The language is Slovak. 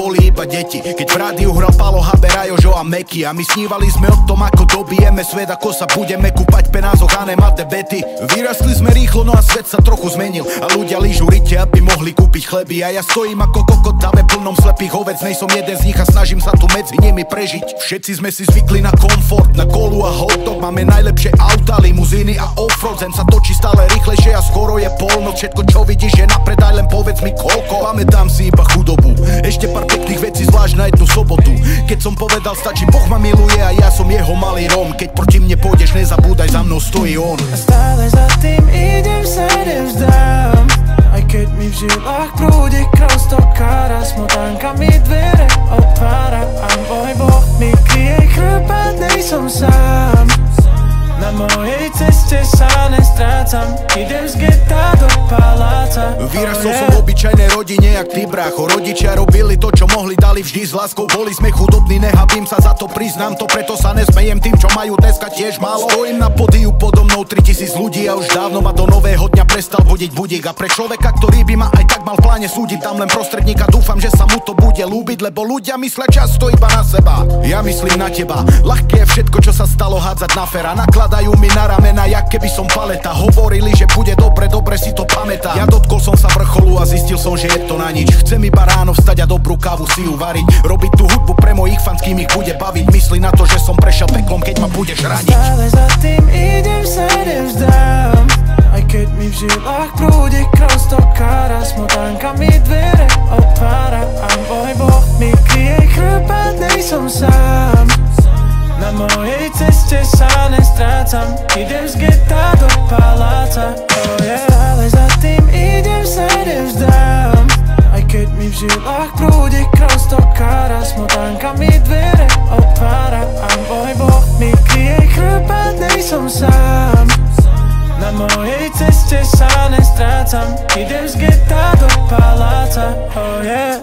boli iba deti. Keď v rádiu hral Palo Haber, Jožo a Meky A my snívali sme o tom, ako dobijeme svet Ako sa budeme kúpať penázoch a nemá debety. Vyrastli sme rýchlo, no a svet sa trochu zmenil. A ľudia lížu rite, aby mohli kúpiť chleby. A ja stojím ako kokot dáve plnom slepých ovec. Nej som jeden z nich a snažím sa tu medzi nimi prežiť. Všetci sme si zvykli na komfort, na kolu a hotdog Máme najlepšie auta, limuzíny a offroad. Zem sa točí stále rýchlejšie a skoro je polnoc. Všetko čo vidíš je napredaj, len povedz mi koľko Pamätám si iba ešte pár pekných vecí zvlášť na jednu sobotu. Keď som povedal stačí, Boh ma miluje a ja som jeho malý rom Keď proti mne pôjdeš, nezabúdaj, za mnou stojí on. A stále za tým idem sa nevzdám. Aj keď mi v žilách prúdi krv stokára Smotánka mi dvere otvára. A môj Boh mi kryje chrbát, nejsom sám. Na mojej ceste sa nestrácam Idem z geta do paláca. Vyrastol som v obyčajnej rodine, jak ty brácho. Rodičia robili to, čo mohli, dali vždy s láskou. Boli sme chudobní, nehabím sa za to, priznám to Preto sa nesmejem. Tým, čo majú dneska tiež málo. Stojím na podiu podo mnou 3000 ľudí A už dávno ma do nového dňa prestal budiť budík. A pre človeka, ktorý by ma aj tak mal v pláne súdiť Tam len prostredníka, dúfam, že sa mu to bude ľúbiť Lebo ľudia myslia často iba na seba. Ja myslím na teba, ľahké je všetko, čo sa stalo hádzať na fera. Nakladajú mi na ramena, keby som paleta. Hovorili, že bude dobre, dobre si to pamätám. Ja dotkol som sa vrcholu a zistil som, že je to na nič. Chcem iba ráno vstať a dobrú kávu si ju variť. Robiť tú hudbu pre mojich fans, kým ich bude baviť. Mysli na to, že som prešiel peklom, keď ma budeš raniť nestrácam Idem z geta do paláca. Oh yeah. Stále za tým idem sa nevzdám Aj keď mi v žilách prúdi krv stokára Smotánka mi dvere otvára. A môj Boh mi kryje chrbát, nejsom sám. Na mojej ceste sa nestrácam. Idem z geta do paláca. Oh yeah.